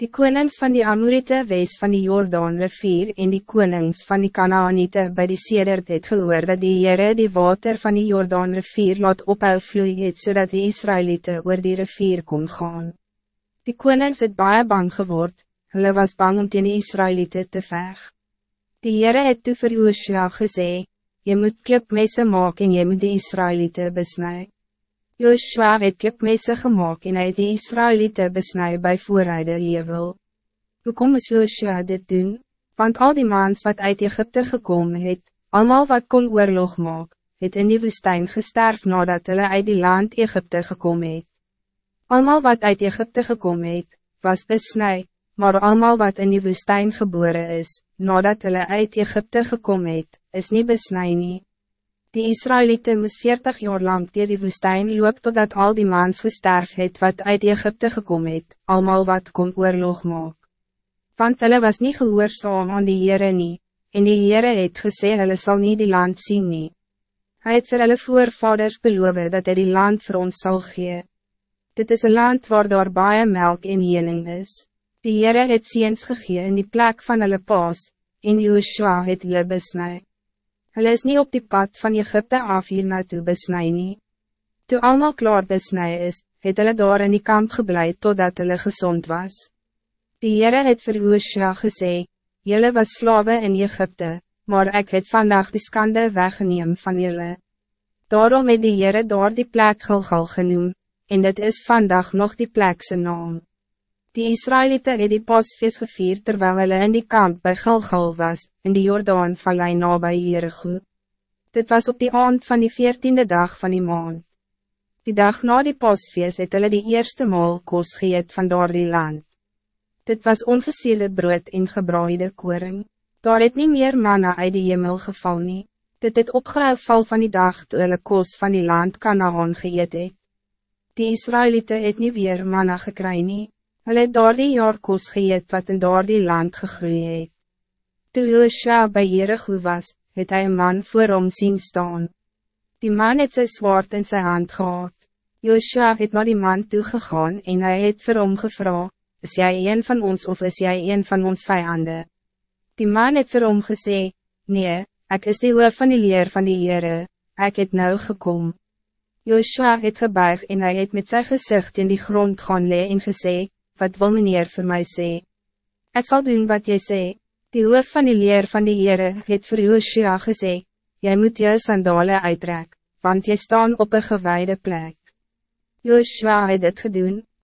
Die konings van die Amorite wees van die Jordaan rivier en die konings van die Kanaanite by die Sedert het gehoor dat die Heere die water van die Jordaan rivier laat ophou vloei het zodat die Israëlieten oor die rivier kon gaan. Die konings het baie bang geword, hulle was bang om teen die Israëlieten te veg. Die Heere het toe vir Joshua gesê, je moet klipmesse maak en je moet die Israëlieten besnijden. Joshua het kipmesse gemaakt en hy het die Israëlieten besnij bij voorrijde jevel. Hoe kom is Joshua dit doen? Want al die maans wat uit Egypte gekomen het, allemaal wat kon oorlog maak, het in die woestijn gesterf nadat hulle uit die land Egypte gekomen het. Allemaal wat uit Egypte gekomen het, was besnij, maar allemaal wat in die woestijn geboren is, nadat hulle uit Egypte gekomen het, is niet besnij nie. Die Israëlieten moes 40 jaar lang dier die woestijn loop totdat al die maans gesterf het wat uit Egypte gekomen het, almal wat kon oorlog maak. Want hulle was niet gehoorzaam aan die Heere nie, en die Heere het gesê hulle sal nie die land zien nie. Hy het vir hulle voorvaders beloof dat hij die land voor ons zal gee. Dit is een land waar daar baie melk en jening is. Die Heere het ziens gegee in die plek van hulle paas, en Joshua het hulle besnij. Hulle is niet op die pad van Egypte af hier naartoe besnij nie. Toe allemaal klaar besnij is, het hulle daar in die kamp gebleid totdat hulle gezond was. Die Heere het vir Oosja gesê, Julle was slaven in Egypte, maar ik het vandaag die skande weggeneem van julle. Daarom het die Heere daar die plek Gilgal genoem, en dit is vandaag nog die plekse naam. Die Israëlieten het die pasfeest gevierd terwijl hulle in die kamp bij Gilgal was, in die Jordaan vallei na by Jericho. Dit was op die aand van die veertiende dag van die maand. Die dag na die pasfeest het hulle die eerste maal kos geëet van daar die land. Dit was ongesiele brood en gebraaide koring. Daar het niet meer manna uit die hemel geval nie. Dit het opgehou val van die dag toe hulle kos van die land Kanaan geëet het. Die Israëlieten het niet weer manna gekry nie. Hulle het daar die jaar kos geëet wat in daar die land gegroei het. Toe Joshua by Jericho was, het hy een man voor hom zien staan. Die man het sy zwaard in zijn hand gehad. Joshua het naar die man toegegaan en hij het vir hom gevra, is jij een van ons of is jij een van ons vijanden? Die man het vir hom gesê, nee, ik is die hoof van die leer van die Heere, ek het nou gekom. Joshua het gebuig en hij het met zijn gezicht in die grond gaan lee en gesê, wat wil meneer voor mij sê? Ik zal doen wat jy sê. Die hoof van die leer van die Heere het vir Joshua gesê, jy moet jou sandale uittrek, want jy staan op een gewijde plek. Joshua het dit gedoen,